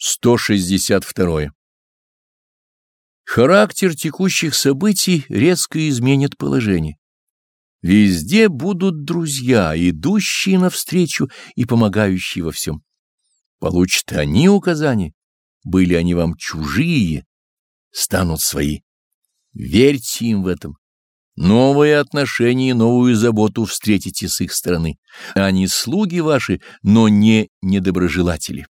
162. Характер текущих событий резко изменит положение. Везде будут друзья, идущие навстречу и помогающие во всем. Получат они указания, были они вам чужие, станут свои. Верьте им в этом. Новые отношения и новую заботу встретите с их стороны. Они слуги ваши, но не недоброжелатели.